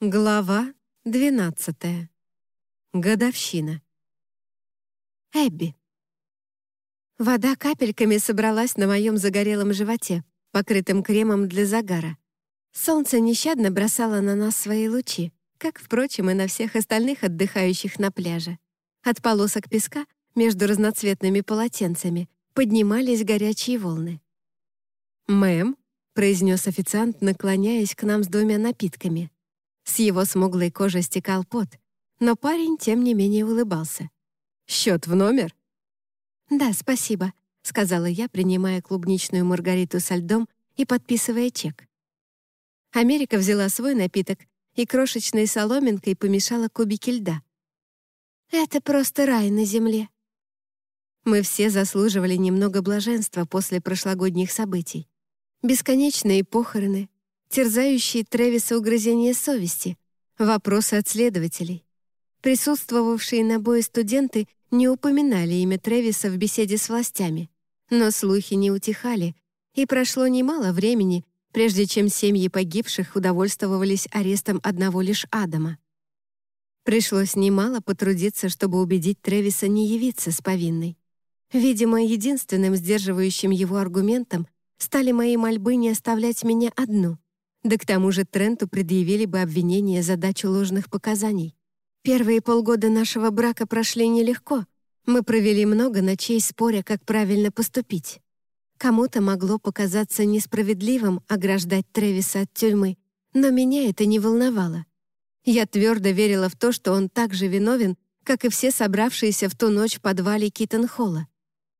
Глава 12. Годовщина. Эбби. Вода капельками собралась на моем загорелом животе, покрытым кремом для загара. Солнце нещадно бросало на нас свои лучи, как, впрочем, и на всех остальных отдыхающих на пляже. От полосок песка между разноцветными полотенцами поднимались горячие волны. «Мэм», — произнес официант, наклоняясь к нам с двумя напитками — с его смуглой кожи стекал пот, но парень, тем не менее, улыбался. «Счет в номер?» «Да, спасибо», — сказала я, принимая клубничную маргариту со льдом и подписывая чек. Америка взяла свой напиток и крошечной соломинкой помешала кубики льда. «Это просто рай на земле». Мы все заслуживали немного блаженства после прошлогодних событий. Бесконечные похороны, терзающие Тревиса угрызения совести, вопросы от следователей. Присутствовавшие на бое студенты не упоминали имя Тревиса в беседе с властями, но слухи не утихали, и прошло немало времени, прежде чем семьи погибших удовольствовались арестом одного лишь Адама. Пришлось немало потрудиться, чтобы убедить Тревиса не явиться с повинной. Видимо, единственным сдерживающим его аргументом стали мои мольбы не оставлять меня одну. Да к тому же Тренту предъявили бы обвинение за дачу ложных показаний. Первые полгода нашего брака прошли нелегко. Мы провели много ночей, споря, как правильно поступить. Кому-то могло показаться несправедливым ограждать Тревиса от тюрьмы, но меня это не волновало. Я твердо верила в то, что он так же виновен, как и все собравшиеся в ту ночь в подвале Китон-Холла.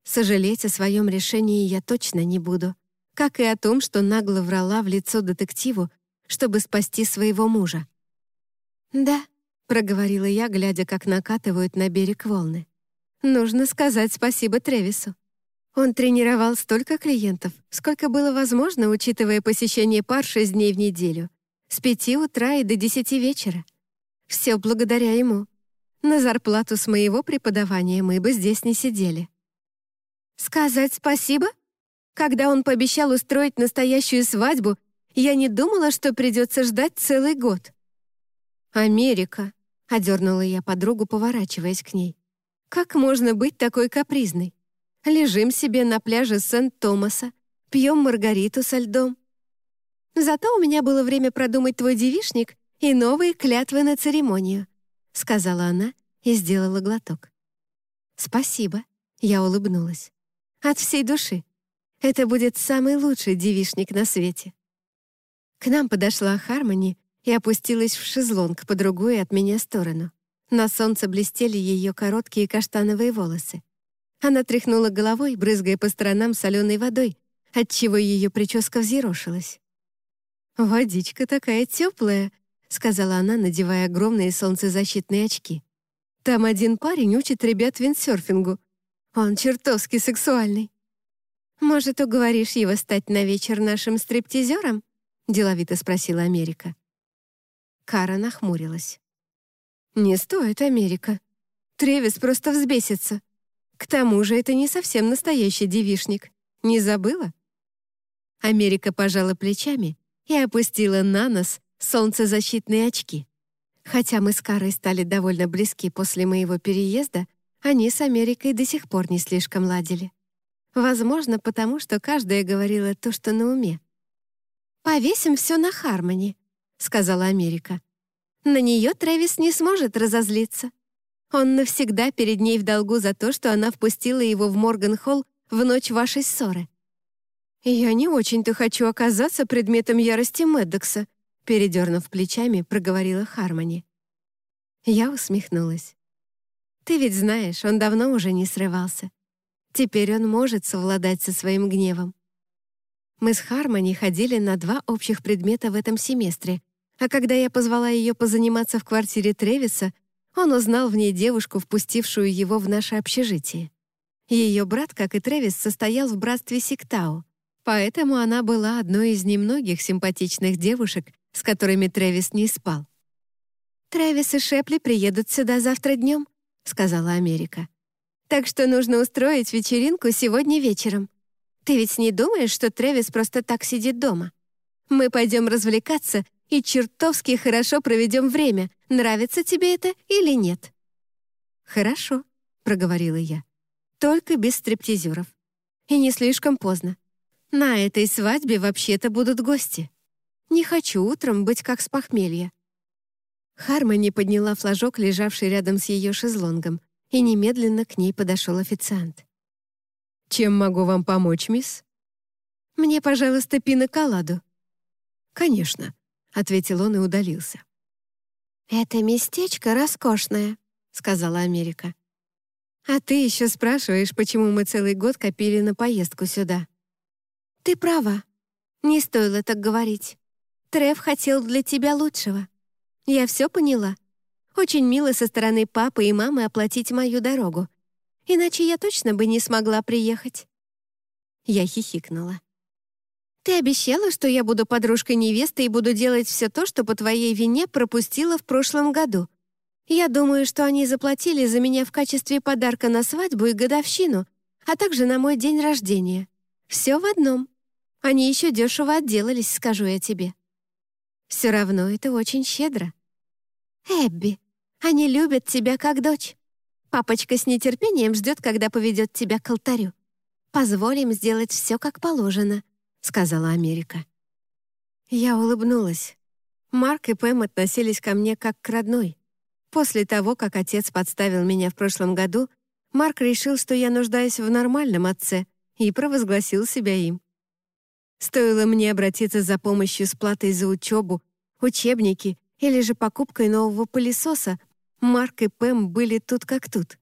Сожалеть о своем решении я точно не буду как и о том, что нагло врала в лицо детективу, чтобы спасти своего мужа. «Да», — проговорила я, глядя, как накатывают на берег волны. «Нужно сказать спасибо Тревису. Он тренировал столько клиентов, сколько было возможно, учитывая посещение пар шесть дней в неделю, с пяти утра и до десяти вечера. Все благодаря ему. На зарплату с моего преподавания мы бы здесь не сидели». «Сказать спасибо?» Когда он пообещал устроить настоящую свадьбу, я не думала, что придется ждать целый год. «Америка», — одернула я подругу, поворачиваясь к ней. «Как можно быть такой капризной? Лежим себе на пляже Сент-Томаса, пьем маргариту со льдом. Зато у меня было время продумать твой девишник и новые клятвы на церемонию», — сказала она и сделала глоток. «Спасибо», — я улыбнулась. «От всей души. Это будет самый лучший девишник на свете. К нам подошла Хармони и опустилась в шезлонг по другую от меня сторону. На солнце блестели ее короткие каштановые волосы. Она тряхнула головой, брызгая по сторонам соленой водой, отчего ее прическа взъерошилась. «Водичка такая теплая», — сказала она, надевая огромные солнцезащитные очки. «Там один парень учит ребят виндсерфингу. Он чертовски сексуальный». «Может, уговоришь его стать на вечер нашим стриптизером?» — деловито спросила Америка. Кара нахмурилась. «Не стоит, Америка. Тревис просто взбесится. К тому же это не совсем настоящий девишник. Не забыла?» Америка пожала плечами и опустила на нос солнцезащитные очки. Хотя мы с Карой стали довольно близки после моего переезда, они с Америкой до сих пор не слишком ладили. Возможно, потому что каждая говорила то, что на уме. «Повесим все на Хармони», — сказала Америка. «На нее Трэвис не сможет разозлиться. Он навсегда перед ней в долгу за то, что она впустила его в Морган-Холл в ночь вашей ссоры». «Я не очень-то хочу оказаться предметом ярости Мэддокса», передернув плечами, проговорила Хармони. Я усмехнулась. «Ты ведь знаешь, он давно уже не срывался. Теперь он может совладать со своим гневом. Мы с Хармони ходили на два общих предмета в этом семестре, а когда я позвала ее позаниматься в квартире Тревиса, он узнал в ней девушку, впустившую его в наше общежитие. Ее брат, как и Тревис, состоял в братстве Сиктау, поэтому она была одной из немногих симпатичных девушек, с которыми Тревис не спал. «Трэвис и Шепли приедут сюда завтра днем», — сказала Америка. Так что нужно устроить вечеринку сегодня вечером. Ты ведь не думаешь, что Трэвис просто так сидит дома? Мы пойдем развлекаться и чертовски хорошо проведем время, нравится тебе это или нет». «Хорошо», — проговорила я. «Только без стриптизеров. И не слишком поздно. На этой свадьбе вообще-то будут гости. Не хочу утром быть как с похмелья». Хармони подняла флажок, лежавший рядом с ее шезлонгом, и немедленно к ней подошел официант. «Чем могу вам помочь, мисс?» «Мне, пожалуйста, пиноколаду». «Конечно», — ответил он и удалился. «Это местечко роскошное», — сказала Америка. «А ты еще спрашиваешь, почему мы целый год копили на поездку сюда?» «Ты права. Не стоило так говорить. Трев хотел для тебя лучшего. Я все поняла. Очень мило со стороны папы и мамы оплатить мою дорогу. Иначе я точно бы не смогла приехать». Я хихикнула. «Ты обещала, что я буду подружкой невесты и буду делать все то, что по твоей вине пропустила в прошлом году. Я думаю, что они заплатили за меня в качестве подарка на свадьбу и годовщину, а также на мой день рождения. Все в одном. Они еще дешево отделались, скажу я тебе. Все равно это очень щедро. Эбби, они любят тебя как дочь. Папочка с нетерпением ждет, когда поведет тебя к алтарю. Позволим сделать все как положено. — сказала Америка. Я улыбнулась. Марк и Пэм относились ко мне как к родной. После того, как отец подставил меня в прошлом году, Марк решил, что я нуждаюсь в нормальном отце, и провозгласил себя им. Стоило мне обратиться за помощью с платой за учебу, учебники или же покупкой нового пылесоса, Марк и Пэм были тут как тут.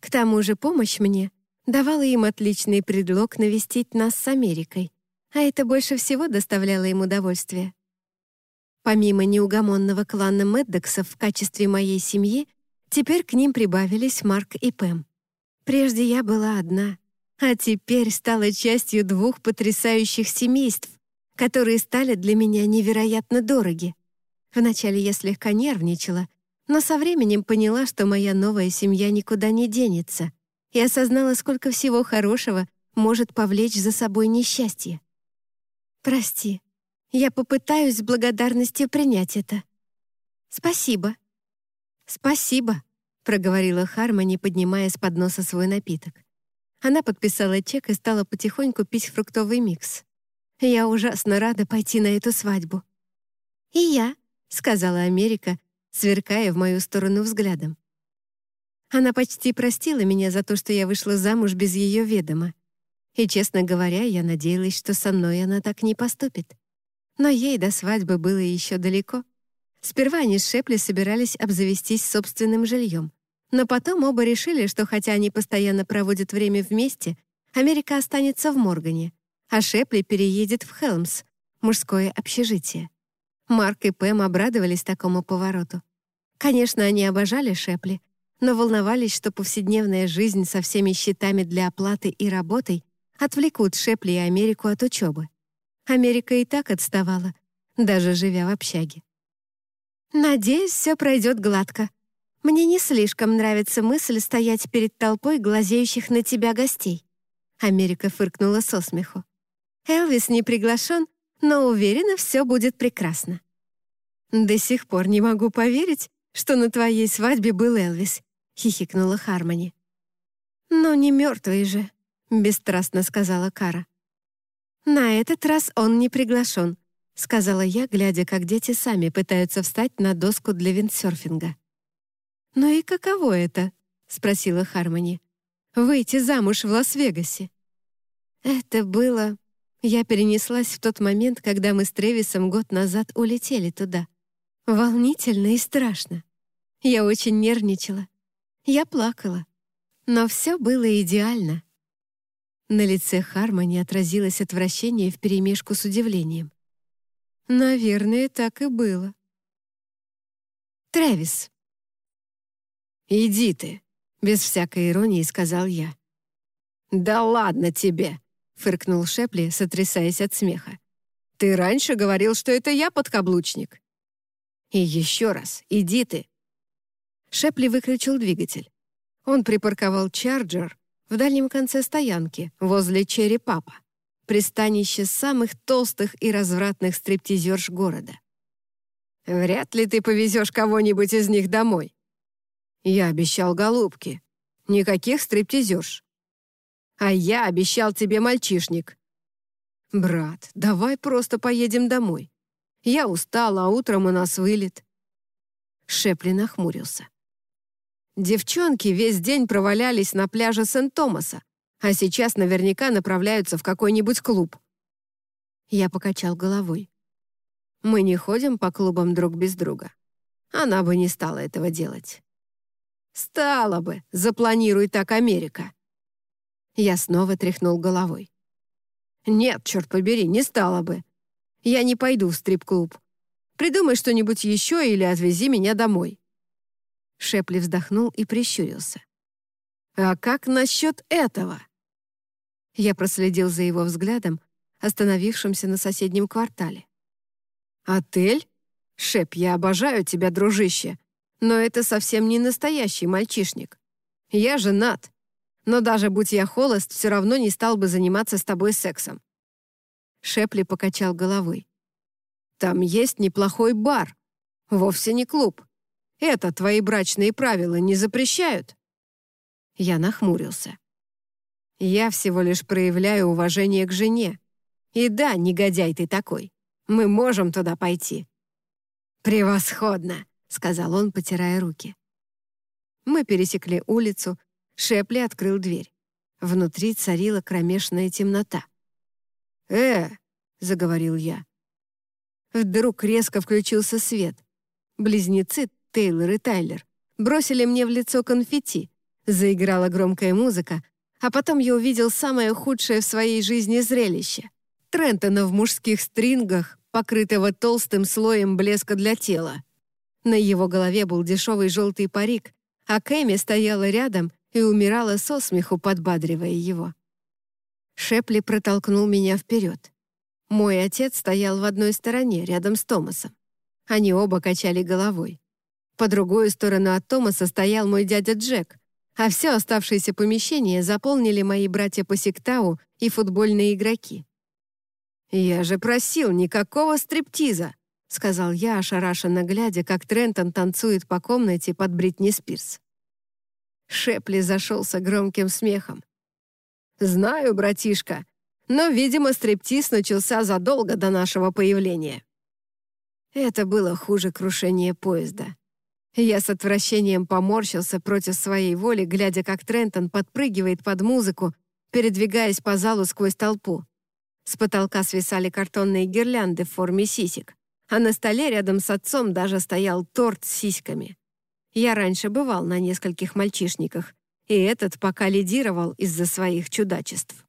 К тому же помощь мне давала им отличный предлог навестить нас с Америкой а это больше всего доставляло им удовольствие. Помимо неугомонного клана Мэддоксов в качестве моей семьи, теперь к ним прибавились Марк и Пэм. Прежде я была одна, а теперь стала частью двух потрясающих семейств, которые стали для меня невероятно дороги. Вначале я слегка нервничала, но со временем поняла, что моя новая семья никуда не денется, и осознала, сколько всего хорошего может повлечь за собой несчастье. «Прости, я попытаюсь с благодарностью принять это». «Спасибо». «Спасибо», — проговорила Хармони, поднимая с подноса свой напиток. Она подписала чек и стала потихоньку пить фруктовый микс. «Я ужасно рада пойти на эту свадьбу». «И я», — сказала Америка, сверкая в мою сторону взглядом. Она почти простила меня за то, что я вышла замуж без ее ведома. И, честно говоря, я надеялась, что со мной она так не поступит. Но ей до свадьбы было еще далеко. Сперва они с Шепли собирались обзавестись собственным жильем. Но потом оба решили, что хотя они постоянно проводят время вместе, Америка останется в Моргане, а Шепли переедет в Хелмс, мужское общежитие. Марк и Пэм обрадовались такому повороту. Конечно, они обожали Шепли, но волновались, что повседневная жизнь со всеми счетами для оплаты и работой отвлекут Шепли и Америку от учебы. Америка и так отставала, даже живя в общаге. «Надеюсь, все пройдет гладко. Мне не слишком нравится мысль стоять перед толпой глазеющих на тебя гостей». Америка фыркнула со смеху. «Элвис не приглашен, но уверена, все будет прекрасно». «До сих пор не могу поверить, что на твоей свадьбе был Элвис», — хихикнула Хармони. «Но не мертвый же», — бесстрастно сказала Кара. «На этот раз он не приглашен», — сказала я, глядя, как дети сами пытаются встать на доску для виндсерфинга. «Ну и каково это?» — спросила Хармони. «Выйти замуж в Лас-Вегасе». Это было... Я перенеслась в тот момент, когда мы с Тревисом год назад улетели туда. Волнительно и страшно. Я очень нервничала. Я плакала. Но все было идеально. На лице Хармони отразилось отвращение вперемешку с удивлением. «Наверное, так и было». «Трэвис». «Иди ты», — без всякой иронии сказал я. «Да ладно тебе», — фыркнул Шепли, сотрясаясь от смеха. «Ты раньше говорил, что это я подкаблучник». «И еще раз, иди ты». Шепли выключил двигатель. Он припарковал Чарджер в дальнем конце стоянки, возле Черри Папа, пристанище самых толстых и развратных стриптизерш города. Вряд ли ты повезешь кого-нибудь из них домой. Я обещал голубки. Никаких стриптизерш. А я обещал тебе мальчишник. Брат, давай просто поедем домой. Я устала, а утром у нас вылет. Шепли нахмурился. Девчонки весь день провалялись на пляже Сент-Томаса, а сейчас наверняка направляются в какой-нибудь клуб. Я покачал головой. Мы не ходим по клубам друг без друга. Она бы не стала этого делать. Стала бы, запланируй так Америка. Я снова тряхнул головой. Нет, черт побери, не стала бы. Я не пойду в стрип-клуб. Придумай что-нибудь еще или отвези меня домой. Шепли вздохнул и прищурился. «А как насчет этого?» Я проследил за его взглядом, остановившимся на соседнем квартале. «Отель? Шеп, я обожаю тебя, дружище, но это совсем не настоящий мальчишник. Я женат, но даже будь я холост, все равно не стал бы заниматься с тобой сексом». Шепли покачал головой. «Там есть неплохой бар, вовсе не клуб. Это твои брачные правила не запрещают?» Я нахмурился. «Я всего лишь проявляю уважение к жене. И да, негодяй ты такой. Мы можем туда пойти». «Превосходно!» — сказал он, потирая руки. Мы пересекли улицу, Шепли открыл дверь. Внутри царила кромешная темнота. «Э!» — заговорил я. Вдруг резко включился свет. Близнецы, Тейлор и Тайлер, бросили мне в лицо конфетти. Заиграла громкая музыка, а потом я увидел самое худшее в своей жизни зрелище. Трентона в мужских стрингах, покрытого толстым слоем блеска для тела. На его голове был дешевый желтый парик, а Кэми стояла рядом и умирала со смеху, подбадривая его. Шепли протолкнул меня вперед. Мой отец стоял в одной стороне, рядом с Томасом. Они оба качали головой. По другую сторону от Томаса стоял мой дядя Джек, а все оставшееся помещение заполнили мои братья по сектау и футбольные игроки. «Я же просил, никакого стриптиза!» — сказал я, ошарашенно глядя, как Трентон танцует по комнате под Бритни Спирс. Шепли зашелся громким смехом. «Знаю, братишка, но, видимо, стриптиз начался задолго до нашего появления». Это было хуже крушения поезда. Я с отвращением поморщился против своей воли, глядя, как Трентон подпрыгивает под музыку, передвигаясь по залу сквозь толпу. С потолка свисали картонные гирлянды в форме сисек, а на столе рядом с отцом даже стоял торт с сиськами. Я раньше бывал на нескольких мальчишниках, и этот пока лидировал из-за своих чудачеств.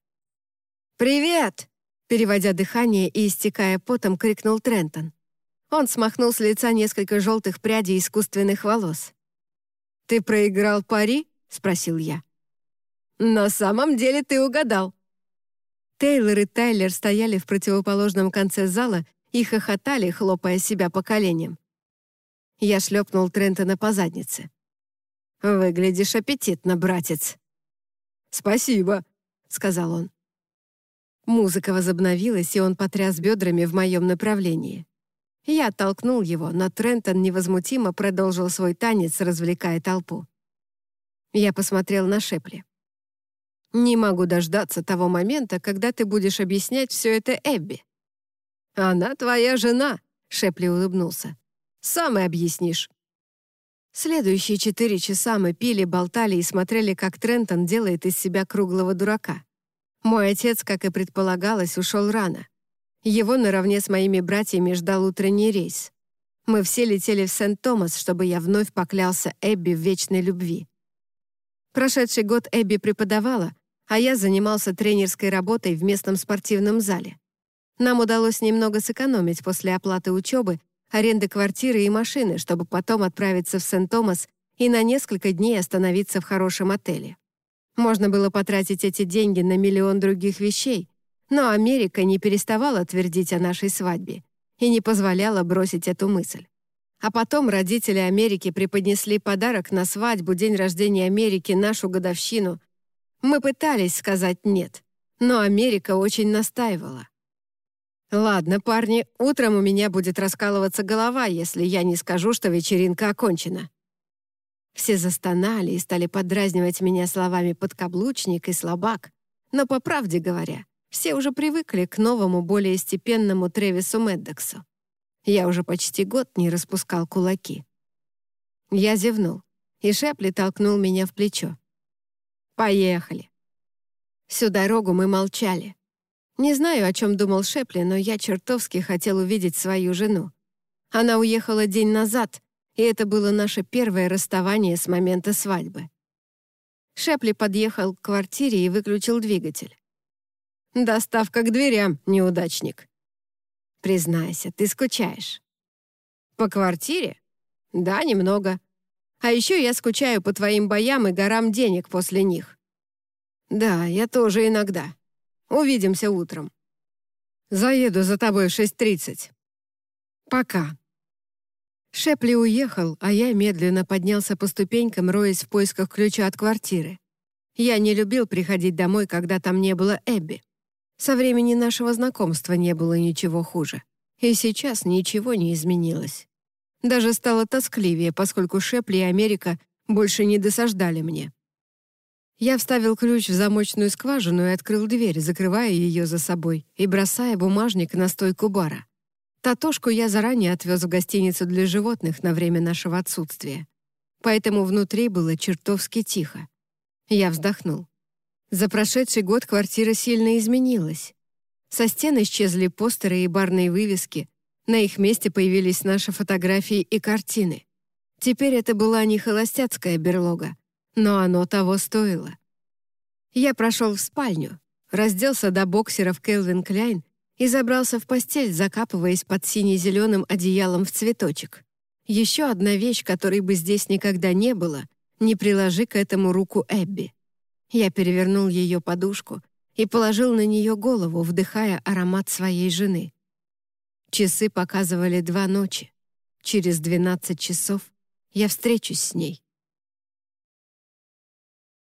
«Привет!» — переводя дыхание и истекая потом, крикнул Трентон. Он смахнул с лица несколько желтых прядей искусственных волос. «Ты проиграл пари?» — спросил я. «На самом деле ты угадал». Тейлор и Тайлер стояли в противоположном конце зала и хохотали, хлопая себя по коленям. Я шлепнул Трентона по заднице. «Выглядишь аппетитно, братец». «Спасибо», — сказал он. Музыка возобновилась, и он потряс бедрами в моем направлении. Я оттолкнул его, но Трентон невозмутимо продолжил свой танец, развлекая толпу. Я посмотрел на Шепли. «Не могу дождаться того момента, когда ты будешь объяснять все это Эбби». «Она твоя жена», — Шепли улыбнулся. «Сам и объяснишь». Следующие четыре часа мы пили, болтали и смотрели, как Трентон делает из себя круглого дурака. Мой отец, как и предполагалось, ушел рано. Его наравне с моими братьями ждал утренний рейс. Мы все летели в Сент-Томас, чтобы я вновь поклялся Эбби в вечной любви. Прошедший год Эбби преподавала, а я занимался тренерской работой в местном спортивном зале. Нам удалось немного сэкономить после оплаты учебы, аренды квартиры и машины, чтобы потом отправиться в Сент-Томас и на несколько дней остановиться в хорошем отеле. Можно было потратить эти деньги на миллион других вещей, но Америка не переставала твердить о нашей свадьбе и не позволяла бросить эту мысль. А потом родители Америки преподнесли подарок на свадьбу, день рождения Америки, нашу годовщину. Мы пытались сказать «нет», но Америка очень настаивала. «Ладно, парни, утром у меня будет раскалываться голова, если я не скажу, что вечеринка окончена». Все застонали и стали подразнивать меня словами «подкаблучник» и «слабак». Но, по правде говоря, все уже привыкли к новому, более степенному Тревису Меддоксу. Я уже почти год не распускал кулаки. Я зевнул, и Шепли толкнул меня в плечо. «Поехали». Всю дорогу мы молчали. Не знаю, о чем думал Шепли, но я чертовски хотел увидеть свою жену. Она уехала день назад, и это было наше первое расставание с момента свадьбы. Шепли подъехал к квартире и выключил двигатель. «Доставка к дверям, неудачник». «Признайся, ты скучаешь». «По квартире?» «Да, немного. А еще я скучаю по твоим боям и горам денег после них». «Да, я тоже иногда. Увидимся утром». «Заеду за тобой в 6.30». «Пока». Шепли уехал, а я медленно поднялся по ступенькам, роясь в поисках ключа от квартиры. Я не любил приходить домой, когда там не было Эбби. Со времени нашего знакомства не было ничего хуже. И сейчас ничего не изменилось. Даже стало тоскливее, поскольку Шепли и Америка больше не досаждали мне. Я вставил ключ в замочную скважину и открыл дверь, закрывая ее за собой и бросая бумажник на стойку бара. Татошку я заранее отвез в гостиницу для животных на время нашего отсутствия. Поэтому внутри было чертовски тихо. Я вздохнул. За прошедший год квартира сильно изменилась. Со стен исчезли постеры и барные вывески, на их месте появились наши фотографии и картины. Теперь это была не холостяцкая берлога, но оно того стоило. Я прошел в спальню, разделся до боксеров Келвин Кляйн и забрался в постель, закапываясь под сине-зеленым одеялом в цветочек. Еще одна вещь, которой бы здесь никогда не было, не приложи к этому руку Эбби. Я перевернул ее подушку и положил на нее голову, вдыхая аромат своей жены. Часы показывали два ночи. Через 12 часов я встречусь с ней.